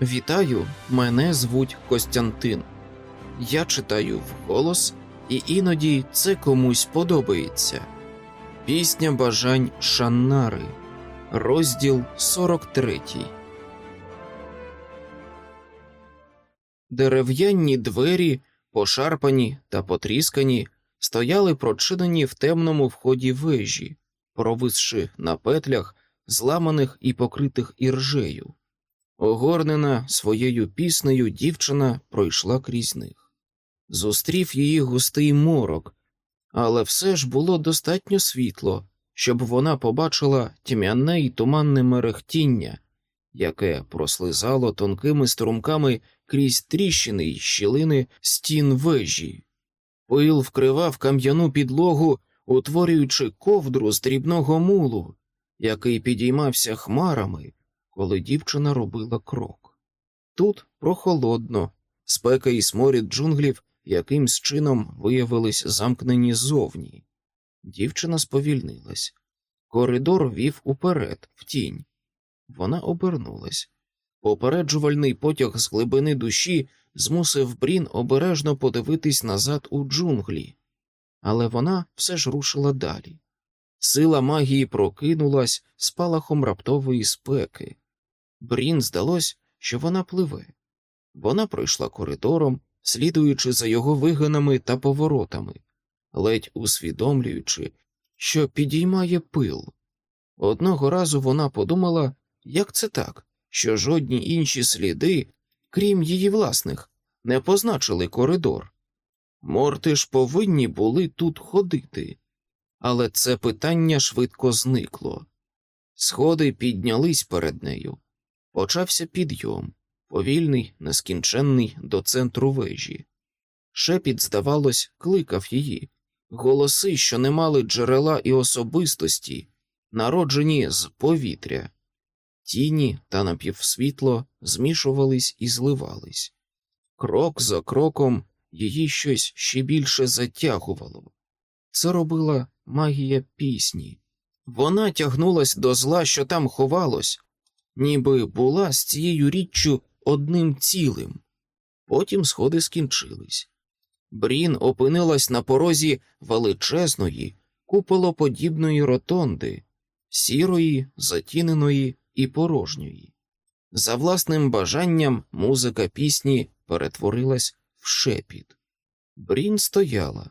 Вітаю, мене звуть Костянтин. Я читаю вголос, і іноді це комусь подобається. Пісня бажань Шаннари, розділ 43. Дерев'яні двері, пошарпані та потріскані, стояли прочинені в темному вході вежі, провисши на петлях, зламаних і покритих іржею. Огорнена своєю піснею дівчина пройшла крізь них. Зустрів її густий морок, але все ж було достатньо світло, щоб вона побачила тьмяне й туманне мерехтіння, яке прослизало тонкими струмками крізь тріщини й щілини стін вежі. Пил вкривав кам'яну підлогу, утворюючи ковдру з дрібного мулу, який підіймався хмарами коли дівчина робила крок. Тут прохолодно, спека і сморід джунглів якимсь чином виявились замкнені зовні. Дівчина сповільнилась. Коридор вів уперед, в тінь. Вона обернулась. Попереджувальний потяг з глибини душі змусив Брін обережно подивитись назад у джунглі, але вона все ж рушила далі. Сила магії прокинулась спалахом раптової спеки. Брін здалось, що вона пливе. Вона пройшла коридором, слідуючи за його вигинами та поворотами, ледь усвідомлюючи, що підіймає пил. Одного разу вона подумала, як це так, що жодні інші сліди, крім її власних, не позначили коридор. Морти ж повинні були тут ходити, але це питання швидко зникло. Сходи піднялись перед нею. Почався підйом, повільний, нескінченний до центру вежі. Шепіт, здавалось, кликав її, голоси, що не мали джерела і особистості, народжені з повітря, тіні та напівсвітло змішувались і зливались. Крок за кроком її щось ще більше затягувало. Це робила магія пісні. Вона тягнулась до зла, що там ховалось, ніби була з цією річчю одним цілим. Потім сходи скінчились. Брін опинилась на порозі величезної, куполоподібної ротонди, сірої, затіненої і порожньої. За власним бажанням музика пісні перетворилась в шепіт. Брін стояла,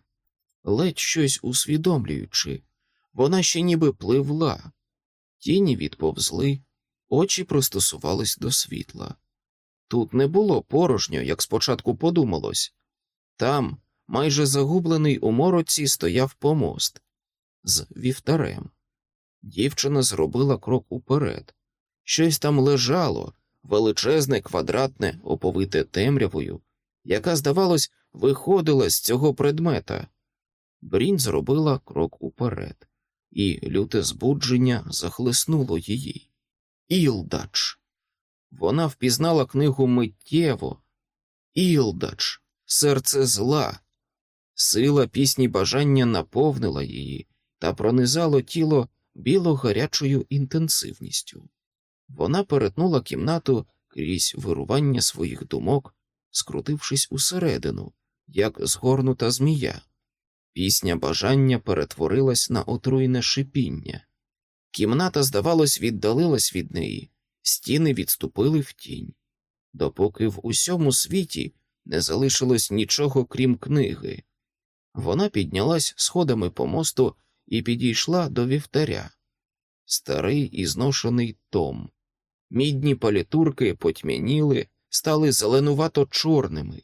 ледь щось усвідомлюючи, вона ще ніби пливла, тіні відповзли, очі пристосувались до світла. Тут не було порожньо, як спочатку подумалось. Там, майже загублений у мороці, стояв помост з вівтарем. Дівчина зробила крок уперед. Щось там лежало, величезне, квадратне, оповите темрявою, яка, здавалось, виходила з цього предмета. Брін зробила крок уперед, і люте збудження захлеснуло її. Ілдач. Вона впізнала книгу миттєво. Ілдач, серце зла. Сила пісні бажання наповнила її та пронизало тіло біло гарячою інтенсивністю. Вона перетнула кімнату крізь вирування своїх думок, скрутившись усередину, як згорнута змія. Пісня бажання перетворилась на отруйне шипіння. Кімната, здавалось, віддалилась від неї, стіни відступили в тінь, допоки в усьому світі не залишилось нічого крім книги. Вона піднялась сходами по мосту і підійшла до вівтаря. Старий і зношений том. Мідні палітурки потьмяніли, стали зеленувато чорними.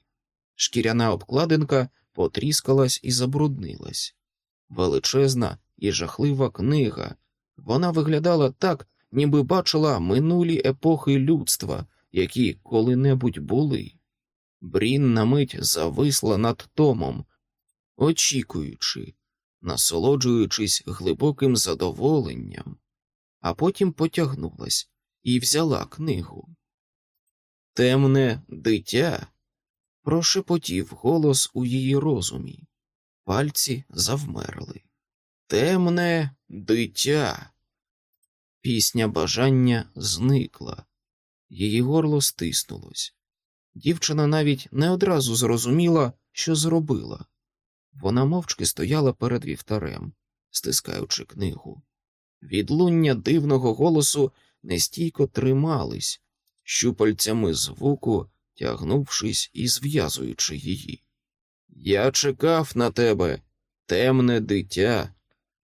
Шкіряна обкладинка потріскалась і забруднилась. Величезна і жахлива книга. Вона виглядала так, ніби бачила минулі епохи людства, які коли-небудь були. Брін на мить зависла над Томом, очікуючи, насолоджуючись глибоким задоволенням, а потім потягнулась і взяла книгу. Темне дитя прошепотів голос у її розумі, пальці завмерли. Темне дитя. Пісня бажання зникла. Її горло стиснулось. Дівчина навіть не одразу зрозуміла, що зробила. Вона мовчки стояла перед вівтарем, стискаючи книгу. Відлуння дивного голосу нестійко тримались, щупальцями звуку, тягнувшись і зв'язуючи її. Я чекав на тебе, темне дитя,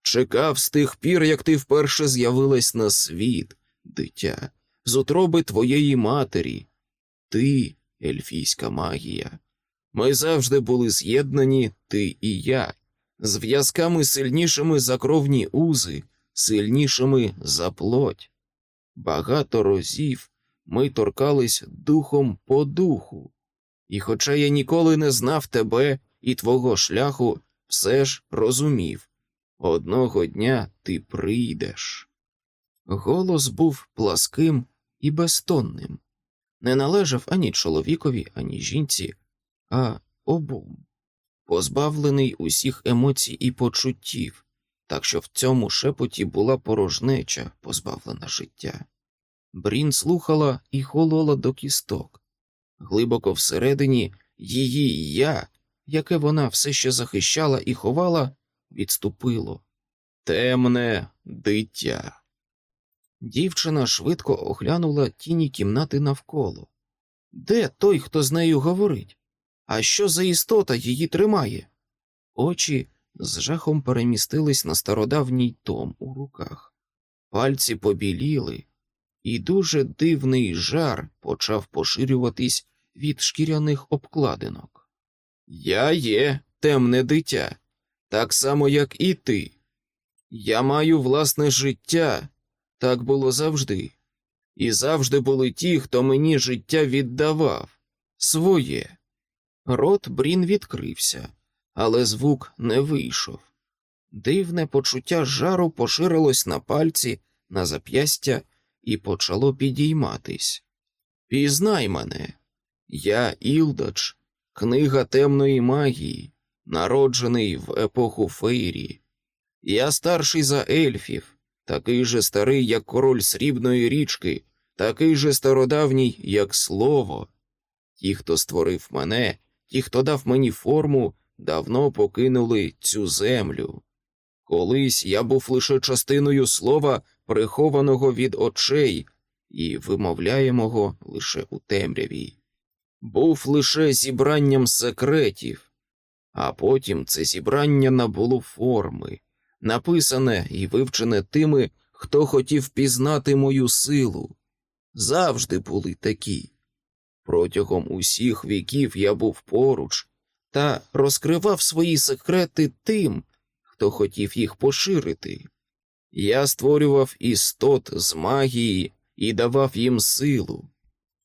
чекав з тих пір, як ти вперше з'явилась на світ, дитя, з утроби твоєї матері. Ти, ельфійська магія. Ми завжди були з'єднані, ти і я, зв'язками сильнішими за кровні узи, сильнішими за плоть. Багато разів ми торкались духом по духу, і, хоча я ніколи не знав тебе і твого шляху, все ж розумів одного дня ти прийдеш. Голос був пласким і безтонним, не належав ані чоловікові, ані жінці, а обом, позбавлений усіх емоцій і почуттів, так що в цьому шепоті була порожнеча, позбавлена життя. Брін слухала і холола до кісток. Глибоко всередині її я, яке вона все ще захищала і ховала, відступило. Темне дитя. Дівчина швидко оглянула тіні кімнати навколо. Де той, хто з нею говорить? А що за істота її тримає? Очі з жахом перемістились на стародавній том у руках, пальці побіліли, і дуже дивний жар почав поширюватись від шкіряних обкладинок. Я є темне дитя, так само, як і ти. Я маю власне життя, так було завжди, і завжди були ті, хто мені життя віддавав своє. Рот Брін відкрився, але звук не вийшов. Дивне почуття жару поширилось на пальці, на зап'ястя і почало підійматись. Пізнай мене, я Ілдач, книга темної магії, народжений в епоху Фейрі. Я старший за ельфів, такий же старий, як король срібної річки, такий же стародавній, як слово. Ті, хто створив мене, ті, хто дав мені форму, давно покинули цю землю. Колись я був лише частиною слова, прихованого від очей, і вимовляємого лише у темряві. Був лише зібранням секретів, а потім це зібрання набуло форми, написане і вивчене тими, хто хотів пізнати мою силу. Завжди були такі. Протягом усіх віків я був поруч та розкривав свої секрети тим, хто хотів їх поширити. Я створював істот з магії і давав їм силу,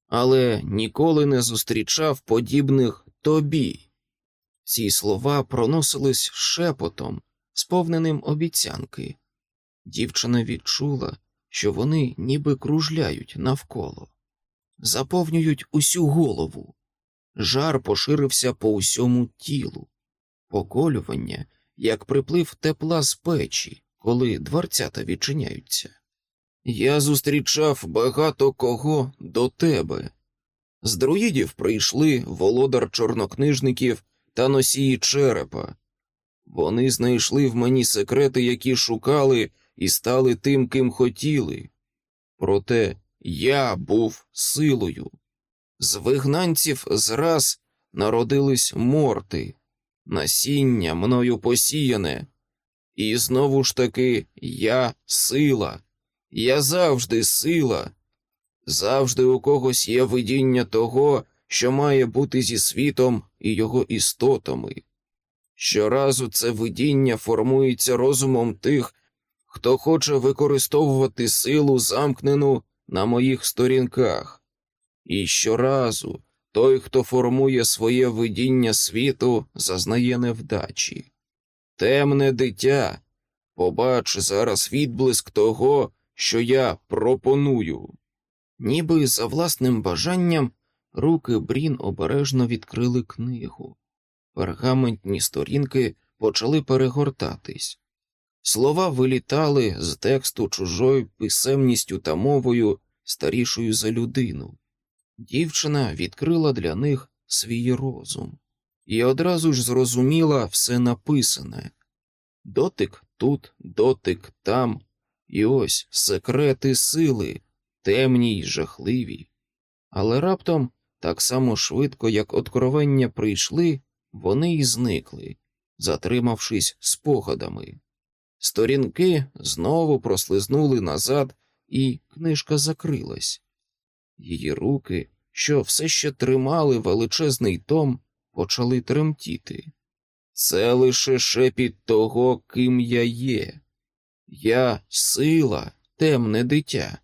але ніколи не зустрічав подібних тобі. Ці слова проносились шепотом, сповненим обіцянки. Дівчина відчула, що вони ніби кружляють навколо, заповнюють усю голову. Жар поширився по усьому тілу, поколювання, як приплив тепла з печі, коли дворцята відчиняються. Я зустрічав багато кого до тебе. З друїдів прийшли володар чорнокнижників та носії черепа. Вони знайшли в мені секрети, які шукали, і стали тим, ким хотіли. Проте я був силою. З вигнанців зраз народились морти, насіння мною посіяне, і знову ж таки я сила, я завжди сила, завжди у когось є видіння того, що має бути зі світом і його істотами. Щоразу це видіння формується розумом тих, хто хоче використовувати силу, замкнену на моїх сторінках. І щоразу той, хто формує своє видіння світу, зазнає невдачі. Темне дитя, побач зараз відблиск того, що я пропоную. Ніби за власним бажанням руки Брін обережно відкрили книгу. Пергаментні сторінки почали перегортатись. Слова вилітали з тексту чужою писемністю та мовою, старішою за людину. Дівчина відкрила для них свій розум і одразу ж зрозуміла все написане дотик тут, дотик там, і ось секрети сили, темні й жахливі. Але раптом, так само швидко, як откровення прийшли, вони й зникли, затримавшись спогадами. Сторінки знову прослизнули назад, і книжка закрилась. Її руки, що все ще тримали величезний том, почали тремтіти. Це лише шепіт того, ким я є. Я сила, темне дитя,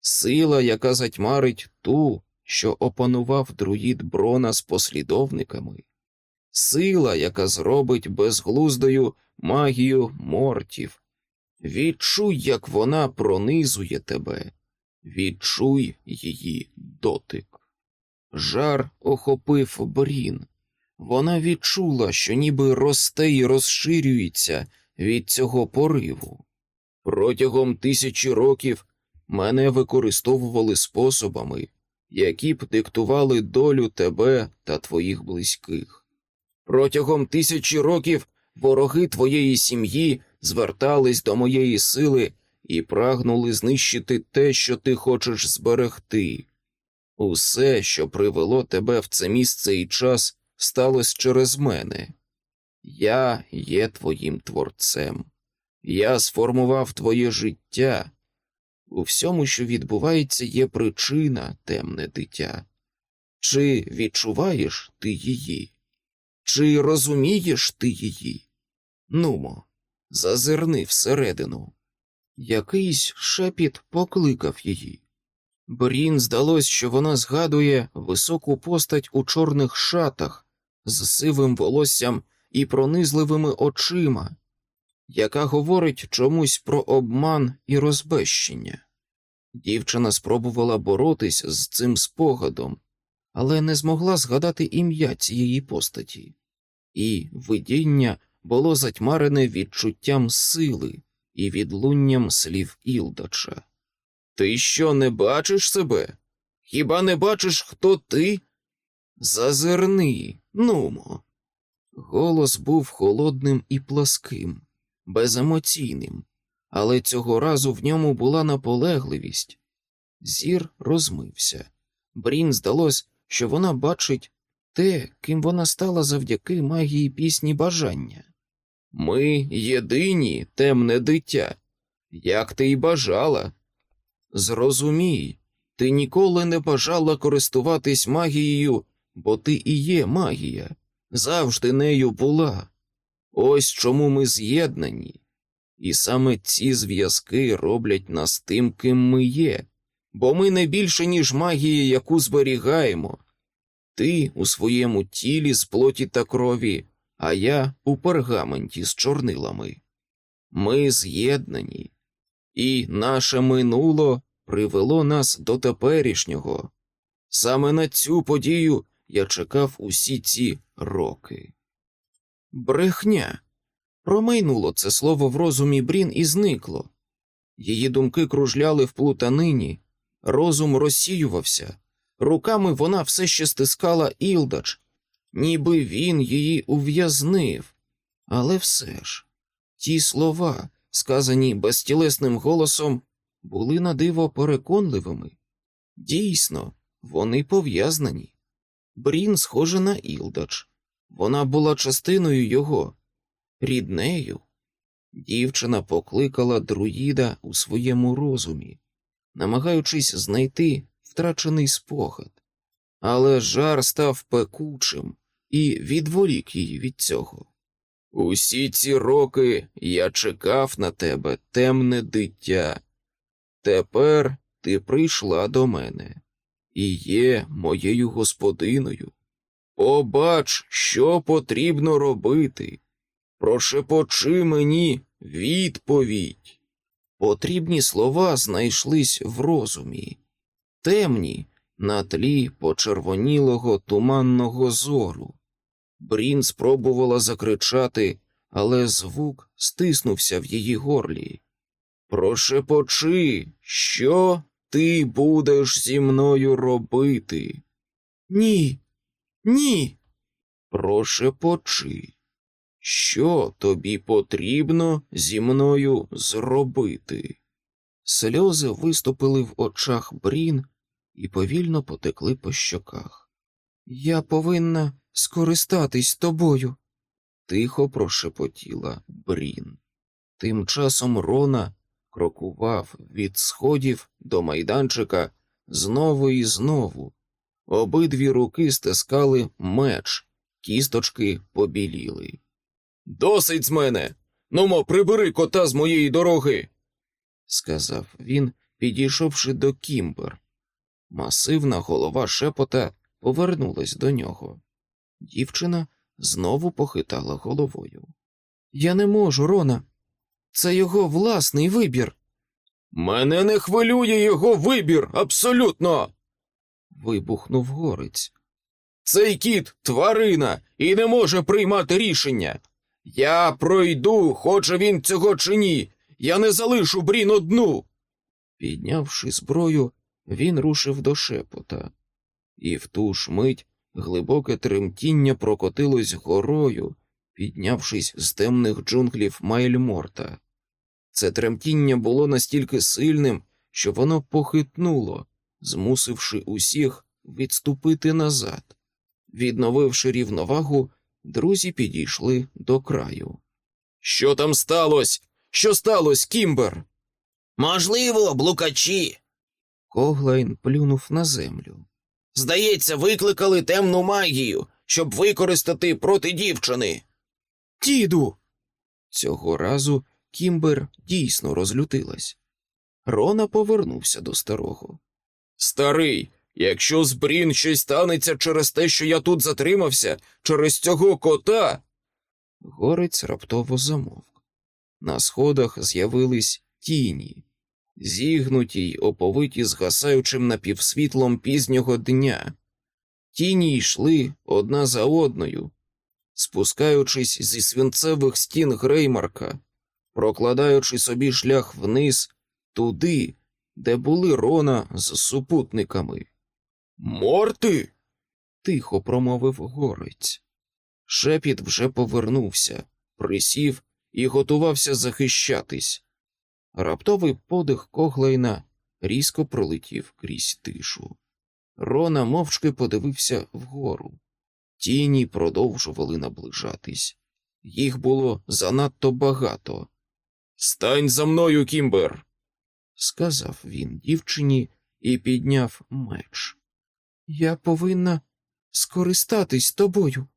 сила, яка затьмарить ту, що опанував друїд Брона з послідовниками, сила, яка зробить безглуздою магію мортів. Відчуй, як вона пронизує тебе, відчуй її дотик. Жар охопив брін. Вона відчула, що ніби росте і розширюється від цього пориву. Протягом тисячі років мене використовували способами, які б диктували долю тебе та твоїх близьких. Протягом тисячі років вороги твоєї сім'ї звертались до моєї сили і прагнули знищити те, що ти хочеш зберегти. Усе, що привело тебе в це місце і час, сталося через мене. Я є твоїм творцем, я сформував твоє життя. У всьому, що відбувається, є причина, темне дитя. Чи відчуваєш ти її? Чи розумієш ти її? Нумо, зазирни всередину. Якийсь шепіт покликав її. Брін здалось, що вона згадує високу постать у чорних шатах з сивим волоссям і пронизливими очима, яка говорить чомусь про обман і розбещення. Дівчина спробувала боротись з цим спогадом, але не змогла згадати ім'я цієї постаті, і видіння було затьмарене відчуттям сили і відлунням слів Ілдача. Ти що не бачиш себе? Хіба не бачиш, хто ти? Зазирни, нумо. Голос був холодним і пласким, беземоційним, але цього разу в ньому була наполегливість. Зір розмився. Брін здалось, що вона бачить те, ким вона стала завдяки магії пісні бажання. Ми єдині, темне дитя, як ти й бажала. Зрозумій, ти ніколи не бажала користуватись магією, бо ти і є магія, завжди нею була. Ось чому ми з'єднані, і саме ці зв'язки роблять нас тим, ким ми є, бо ми не більше, ніж магія, яку зберігаємо. Ти у своєму тілі з плоті та крові, а я у пергаменті з чорнилами. Ми з'єднані, і наше минуло привело нас до теперішнього. Саме на цю подію я чекав усі ці роки. Брехня. Промайнуло це слово в розумі Брін і зникло. Її думки кружляли в плутанині, розум розсіювався, руками вона все ще стискала Ілдач, ніби він її ув'язнив. Але все ж, ті слова, сказані безтілесним голосом, були на диво переконливими. Дійсно, вони пов'язані. Брін схожа на Ілдач, вона була частиною його, ріднею. Дівчина покликала друїда у своєму розумі, намагаючись знайти втрачений спогад, але жар став пекучим і відволік її від цього. Усі ці роки я чекав на тебе, темне дитя. Тепер ти прийшла до мене і є моєю господиною. Побач, що потрібно робити. Прошепочи мені відповідь. Потрібні слова знайшлись в розумі, темні на тлі почервонілого туманного зору. Брін спробувала закричати, але звук стиснувся в її горлі. Прошепочи, що ти будеш зі мною робити? Ні, ні. Прошепочи, що тобі потрібно зі мною зробити? Сльози виступили в очах Брін і повільно потекли по щоках. Я повинна скористатись тобою, тихо прошепотіла Брін. Тим часом Рона крокував від сходів до майданчика знову і знову. Обидві руки стискали меч, кісточки побіліли. Досить з мене. Нумо, прибери кота з моєї дороги, сказав він, підійшовши до Кімбер. Масивна голова шепота повернулась до нього. Дівчина знову похитала головою. Я не можу, Рона. Це його власний вибір. Мене не хвилює його вибір, абсолютно. Вибухнув горець. Цей кіт тварина і не може приймати рішення. Я пройду, хоче він цього чи ні. Я не залишу брін одну. Піднявши зброю, він рушив до шепота, і в ту ж мить глибоке тремтіння прокотилось горою, піднявшись з темних джунглів Майльморта. Це тремтіння було настільки сильним, що воно похитнуло, змусивши усіх відступити назад. Відновивши рівновагу, друзі підійшли до краю. Що там сталося? Що сталося, Кімбер? Можливо, блукачі. Коглайн плюнув на землю. Здається, викликали темну магію, щоб використати проти дівчини. Діду. Цього разу Кімбер дійсно розлютилась. Рона повернувся до старого. Старий, якщо з Брін щось станеться через те, що я тут затримався, через цього кота. Горець раптово замовк. На сходах з'явились тіні, зігнуті й оповиті згасаючим напівсвітлом пізнього дня. Тіні йшли одна за одною, спускаючись зі свинцевих стін Греймарка, прокладаючи собі шлях вниз туди, де були Рона з супутниками. Морти. тихо промовив горець. Шепіт вже повернувся, присів і готувався захищатись. Раптовий подих Коглейна різко пролетів крізь тишу. Рона мовчки подивився вгору. Тіні продовжували наближатись. Їх було занадто багато. Стань за мною, Кімбер, сказав він дівчині і підняв меч. Я повинна скористатись тобою.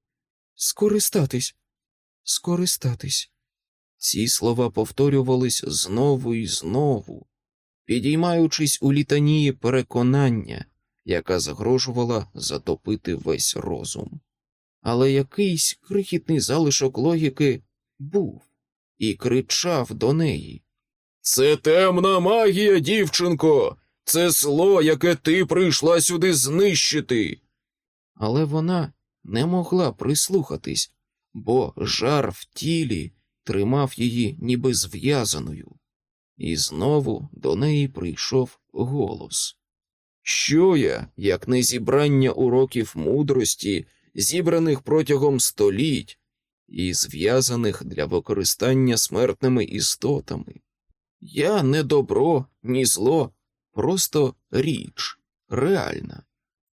Скористатись, скористатись. Ці слова повторювались знову і знову, підіймаючись у літанії переконання, яка загрожувала затопити весь розум. Але якийсь крихітний залишок логіки був і кричав до неї. Це темна магія, дівчинко, це зло, яке ти прийшла сюди знищити. Але вона не могла прислухатись, бо жар в тілі тримав її ніби зв'язаною, і знову до неї прийшов голос. Що я, як не зібрання уроків мудрості, зібраних протягом століть і зв'язаних для використання смертними істотами? Я не добро, ні зло, просто річ, реальна.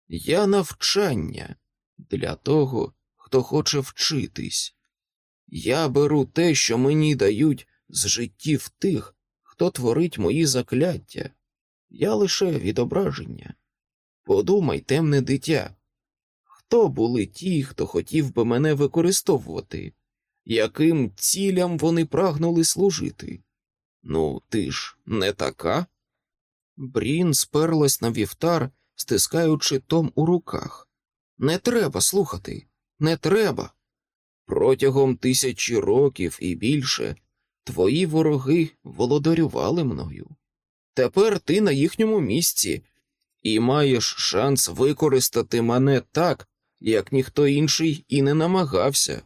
Я навчання для того, хто хоче вчитись. Я беру те, що мені дають з життів тих, хто творить мої закляття. Я лише відображення. Подумай, темне дитя. Хто були ті, хто хотів би мене використовувати, яким цілям вони прагнули служити? Ну, ти ж не така? Брін сперлась на вівтар, стискаючи том у руках. Не треба слухати, не треба. Протягом тисячі років і більше твої вороги володарювали мною. Тепер ти на їхньому місці і маєш шанс використати мене так, як ніхто інший і не намагався.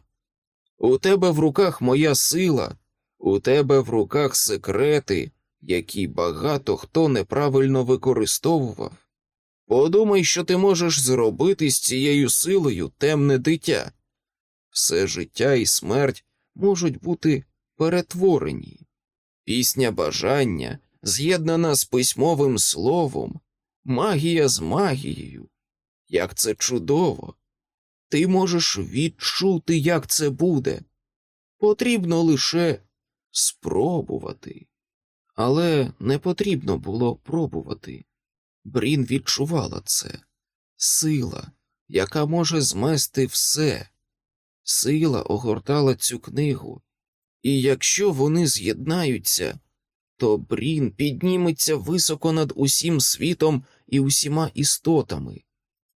У тебе в руках моя сила, у тебе в руках секрети, які багато хто неправильно використовував. Подумай, що ти можеш зробити з цією силою темне дитя. Все життя і смерть можуть бути перетворені. Пісня бажання з'єднана з письмовим словом, магія з магією. Як це чудово! Ти можеш відчути, як це буде. Потрібно лише спробувати. Але не потрібно було пробувати. Брін відчувала це сила, яка може змести все. Сила огортала цю книгу, і якщо вони з'єднаються, то Брін підніметься високо над усім світом і усіма істотами.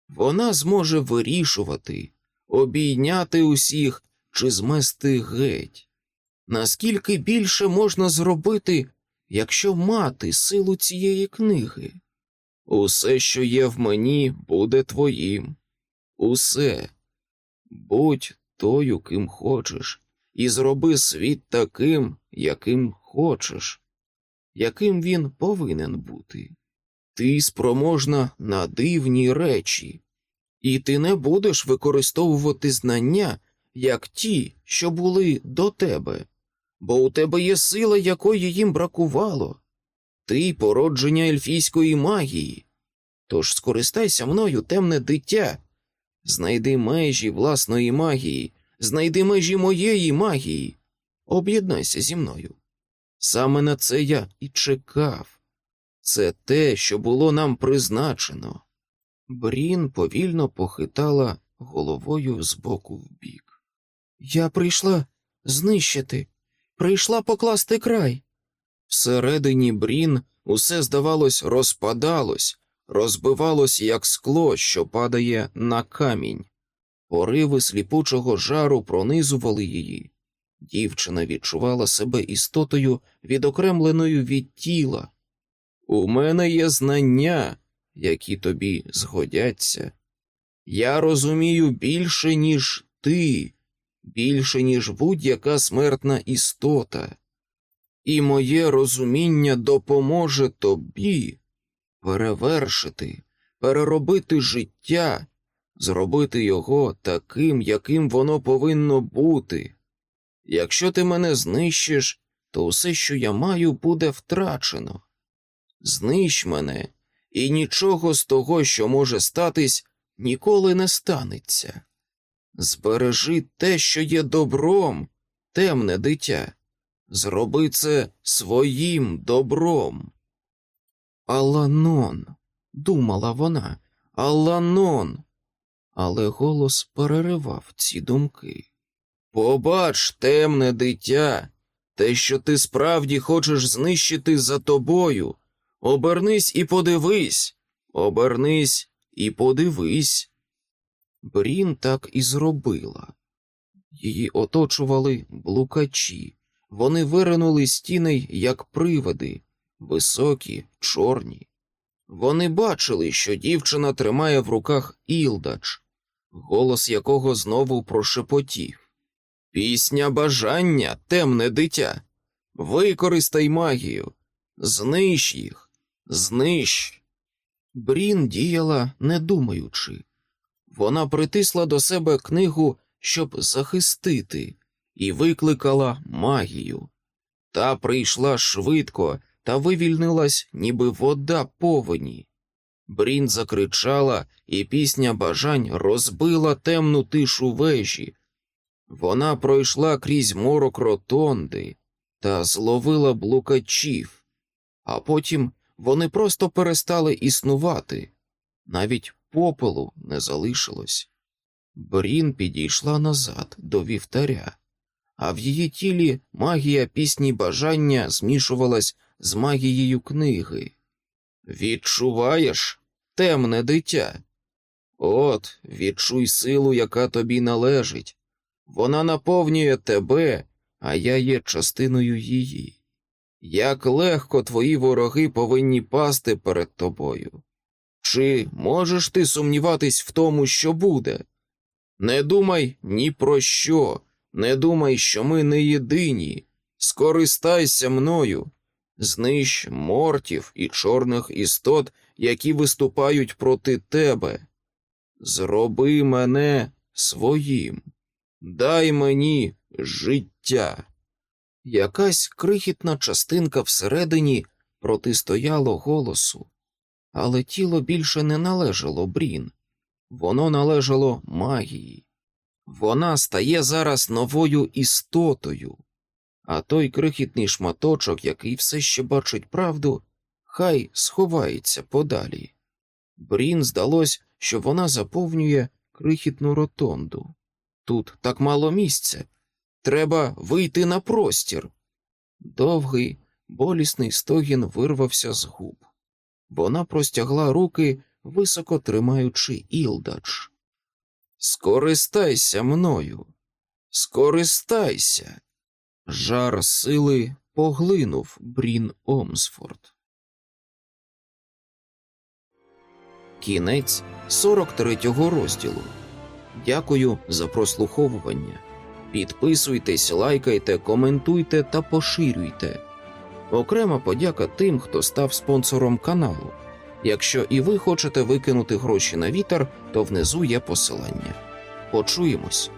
Вона зможе вирішувати, обійняти усіх чи змести геть. Наскільки більше можна зробити, якщо мати силу цієї книги? Усе, що є в мені, буде твоїм. Усе. Будь тою, ким хочеш, і зроби світ таким, яким хочеш, яким він повинен бути. Ти спроможна на дивні речі, і ти не будеш використовувати знання, як ті, що були до тебе, бо у тебе є сила, якої їм бракувало. Ти породження ельфійської магії. Тож скористайся мною, темне дитя, знайди межі власної магії, знайди межі моєї магії, об'єднайся зі мною. Саме на це я і чекав. Це те, що було нам призначено. Брін повільно похитала головою з боку в бік. Я прийшла знищити, прийшла покласти край. Всередині Брін усе, здавалось, розпадалось, розбивалось, як скло, що падає на камінь. Пориви сліпучого жару пронизували її. Дівчина відчувала себе істотою, відокремленою від тіла. У мене є знання, які тобі згодяться. Я розумію більше, ніж ти, більше, ніж будь-яка смертна істота, і моє розуміння допоможе тобі перевершити, переробити життя, зробити його таким, яким воно повинно бути. Якщо ти мене знищиш, то все, що я маю, буде втрачено. Знищ мене, і нічого з того, що може статись, ніколи не станеться. Збережи те, що є добром, темне дитя, зроби це своїм добром. Аланон, думала вона, Аланон. Але голос переривав ці думки. Побач, темне дитя, те, що ти справді хочеш знищити за тобою. Обернись і подивись, обернись і подивись. Брін так і зробила. Її оточували блукачі, вони виринули стіни, як привиди, високі, чорні. Вони бачили, що дівчина тримає в руках Ілдач, голос якого знову прошепотів. Пісня бажання, темне дитя. Використай магію, знищ їх, знищ. Брін діяла, не думаючи. Вона притисла до себе книгу, щоб захистити, і викликала магію. Та прийшла швидко та вивільнилась, ніби вода повені. Брін закричала, і пісня бажань розбила темну тишу вежі. Вона пройшла крізь морок ротонди та зловила блукачів, а потім вони просто перестали існувати, навіть попелу не залишилось. Брін підійшла назад до вівтаря, а в її тілі магія пісні бажання змішувалась з магією книги. Відчуваєш, темне дитя? От, відчуй силу, яка тобі належить. Вона наповнює тебе, а я є частиною її. Як легко твої вороги повинні пасти перед тобою. Чи можеш ти сумніватись в тому, що буде? Не думай ні про що, не думай, що ми не єдині. Скористайся мною. Знищ мортів і чорних істот, які виступають проти тебе. Зроби мене своїм, дай мені життя. Якась крихітна частинка всередині протистояло голосу, але тіло більше не належало Брін, воно належало магії. Вона стає зараз новою істотою, а той крихітний шматочок, який все ще бачить правду, хай сховається подалі. Брін здалось, що вона заповнює крихітну ротонду. Тут так мало місця. Треба вийти на простір. Довгий, болісний стогін вирвався з губ. Вона простягла руки, високо тримаючи ілдач. Скористайся мною, скористайся. Жар сили поглинув Брін Омсфорд. Кінець 43-го розділу. Дякую за прослуховування. Підписуйтесь, лайкайте, коментуйте та поширюйте. Окрема подяка тим, хто став спонсором каналу. Якщо і ви хочете викинути гроші на вітер, то внизу є посилання. Почуємось.